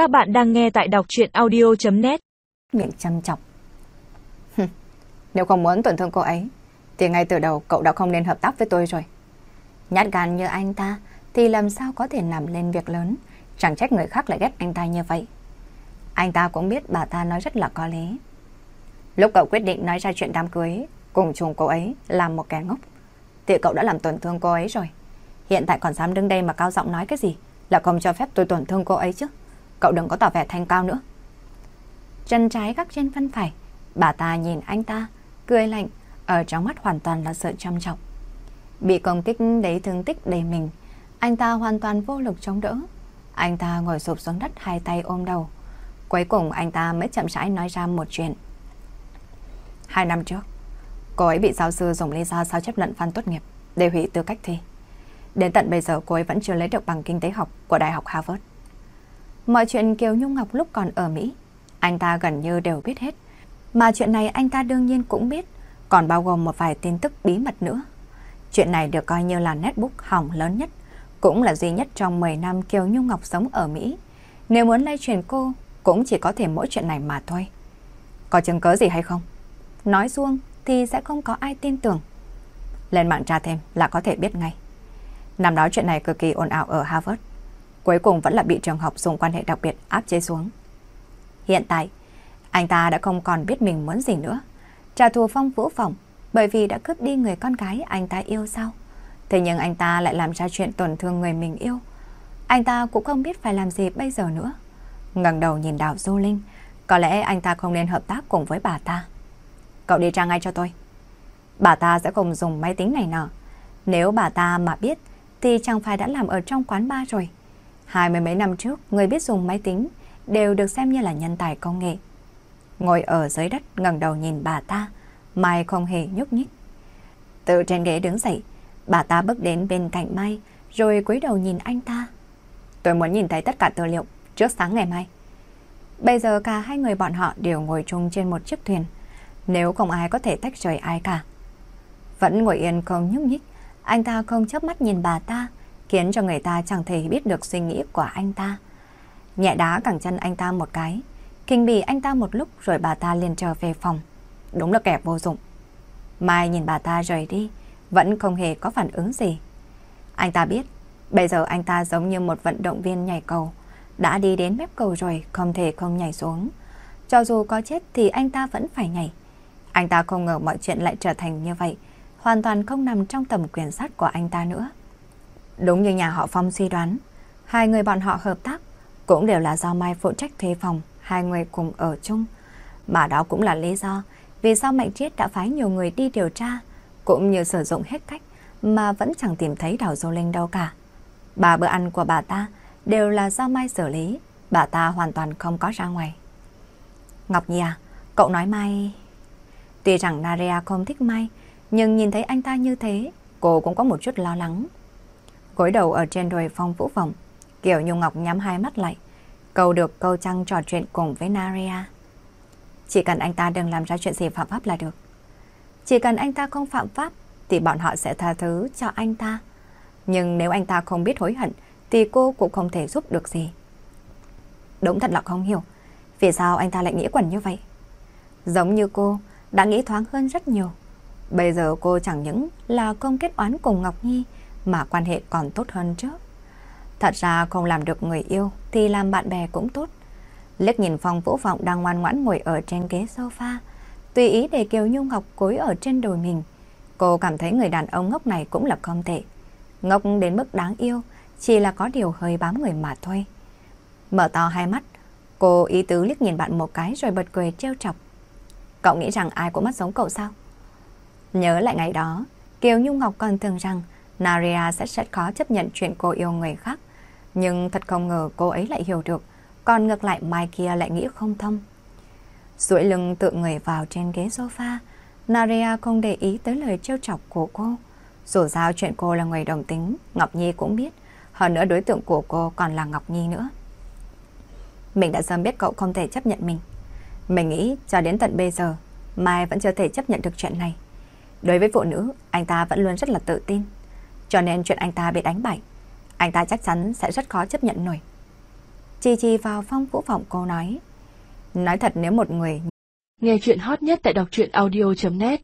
Các bạn đang nghe tại đọc chuyện audio.net Miệng chăm chọc. Nếu không muốn tổn thương cô ấy, thì ngay từ đầu cậu đã không nên hợp tác với tôi rồi. Nhát gan như anh ta, thì làm sao có thể làm lên việc lớn, chẳng trách người khác lại ghét anh ta như vậy. Anh ta cũng biết bà ta nói rất là có lý. Lúc cậu quyết định nói ra chuyện đám cưới, cùng chung cô ấy làm một kẻ ngốc, thì cậu đã làm tổn thương cô ấy rồi. Hiện tại còn dám đứng đây mà cao giọng nói cái gì, là không cho phép tôi tổn thương cô ấy chứ. Cậu đừng có tỏ vẻ thanh cao nữa. Chân trái gác trên phân phải, bà ta nhìn anh ta, cười lạnh, ở trong mắt hoàn toàn là sự chăm trọng. Bị công kích đấy thương tích đầy mình, anh ta hoàn toàn vô lực chống đỡ. Anh ta ngồi sụp xuống đất hai tay ôm đầu. Cuối cùng anh ta mới chậm rãi nói ra một chuyện. Hai năm trước, cô ấy bị giáo sư dùng lý do sao chép luận văn tốt nghiệp để hủy tư cách thi. Đến tận bây giờ cô ấy vẫn chưa lấy được bằng kinh tế học của Đại học Harvard. Mọi chuyện Kiều Nhung Ngọc lúc còn ở Mỹ, anh ta gần như đều biết hết. Mà chuyện này anh ta đương nhiên cũng biết, còn bao gồm một vài tin tức bí mật nữa. Chuyện này được coi như là netbook hỏng lớn nhất, cũng là duy nhất trong 10 năm Kiều Nhung Ngọc sống ở Mỹ. Nếu muốn lay truyền cô, cũng chỉ có thể mỗi chuyện này mà thôi. Có chứng cớ gì hay không? Nói xuông thì sẽ không có ai tin tưởng. Lên mạng tra thêm là có thể biết ngay. Năm đó chuyện này cực kỳ ồn ào ở Harvard. Cuối cùng vẫn là bị trường học dùng quan hệ đặc biệt áp chế xuống. Hiện tại, anh ta đã không còn biết mình muốn gì nữa. Trả thù phong vũ phòng bởi vì đã cướp đi người con gái anh ta yêu sao. Thế nhưng anh ta lại làm ra chuyện tổn thương người mình yêu. Anh ta cũng không biết phải làm gì bây giờ nữa. ngẩng đầu nhìn Đào Du Linh, có lẽ anh ta không nên hợp tác cùng với bà ta. Cậu đi tra ngay cho tôi. Bà ta sẽ không dùng máy tính này nọ. Nếu bà ta mà biết thì chẳng phải đã làm ở trong quán bar rồi. Hai mươi mấy năm trước, người biết dùng máy tính đều được xem như là nhân tài công nghệ. Ngồi ở dưới đất ngẩng đầu nhìn bà ta, Mai không hề nhúc nhích. Từ trên ghế đứng dậy, bà ta bước đến bên cạnh Mai, rồi cúi đầu nhìn anh ta. Tôi muốn nhìn thấy tất cả tư liệu trước sáng ngày mai. Bây giờ cả hai người bọn họ đều ngồi chung trên một chiếc thuyền. Nếu không ai có thể tách rời ai cả. Vẫn ngồi yên không nhúc nhích, anh ta không chớp mắt nhìn bà ta, khiến cho người ta chẳng thể biết được suy nghĩ của anh ta. Nhẹ đá cẳng chân anh ta một cái, kinh bỉ anh ta một lúc rồi bà ta liền trở về phòng. Đúng là kẻ vô dụng. Mai nhìn bà ta rời đi, vẫn không hề có phản ứng gì. Anh ta biết, bây giờ anh ta giống như một vận động viên nhảy cầu, đã đi đến mép cầu rồi, không thể không nhảy xuống. Cho dù có chết thì anh ta vẫn phải nhảy. Anh ta không ngờ mọi chuyện lại trở thành như vậy, hoàn toàn không nằm trong tầm quyền sát của anh ta nữa. Đúng như nhà họ Phong suy đoán, hai người bọn họ hợp tác cũng đều là do Mai phụ trách thuê phòng, hai người cùng ở chung. Mà đó cũng là lý do vì sao Mạnh Triết đã phái nhiều người đi điều tra, cũng như sử dụng hết cách mà vẫn chẳng tìm thấy Đào Dô Linh đâu cả. Ba bữa ăn của bà ta đều là do Mai xử lý, bà ta hoàn toàn không có ra ngoài. Ngọc Nhi à, cậu nói Mai... Tuy rằng Naria không thích Mai, nhưng nhìn thấy anh ta như thế, cô cũng có một chút lo lắng. Gối đầu ở trên đồi phong vũ vọng, Kiều Nhung Ngọc nhắm hai mắt lại, câu được câu trăng trò chuyện cùng với Naria. Chỉ cần anh ta đừng làm ra chuyện gì phạm pháp là được. Chỉ cần anh ta không phạm pháp, thì bọn họ sẽ tha thứ cho anh ta. Nhưng nếu anh ta không biết hối hận, thì cô cũng không thể giúp được gì. Đúng thật là không hiểu, vì sao anh ta lại nghĩ quẩn như vậy? Giống như cô, đã nghĩ thoáng hơn rất nhiều. Bây giờ cô chẳng những là công kết oán cùng Ngọc Nhi, mà quan hệ còn tốt hơn trước. Thật ra không làm được người yêu thì làm bạn bè cũng tốt. Liếc nhìn Phong Vũ Vọng đang ngoan ngoãn ngồi ở trên ghế sofa, tùy ý để Kiều Nhung Ngọc cối ở trên đồi mình. Cô cảm thấy người đàn ông ngốc này cũng là không tệ. Ngốc đến mức đáng yêu, chỉ là có điều hơi bám người mà thôi. Mở to hai mắt, cô ý tứ liếc nhìn bạn một cái rồi bật cười trêu chọc. Cậu nghĩ rằng ai cũng mắt giống cậu sao? Nhớ lại ngày đó, Kiều Nhung Ngọc còn tưởng rằng Naria sẽ rất khó chấp nhận chuyện cô yêu người khác. Nhưng thật không ngờ cô ấy lại hiểu được, còn ngược lại Mai kia lại nghĩ không thông. duỗi lưng tự người vào trên ghế sofa, Naria không để ý tới lời trêu chọc của cô. Dù sao chuyện cô là người đồng tính, Ngọc Nhi cũng biết, hơn nữa đối tượng của cô còn là Ngọc Nhi nữa. Mình đã sớm biết cậu không thể chấp nhận mình. Mình nghĩ cho đến tận bây giờ, Mai vẫn chưa thể chấp nhận được chuyện này. Đối với phụ nữ, anh ta vẫn luôn rất là tự tin. Cho nên chuyện anh ta bị đánh bại, anh ta chắc chắn sẽ rất khó chấp nhận nổi. Chi chi vào phong vũ vọng cô nói. Nói thật nếu một người... Nghe chuyện hot nhất tại đọc truyện audio.net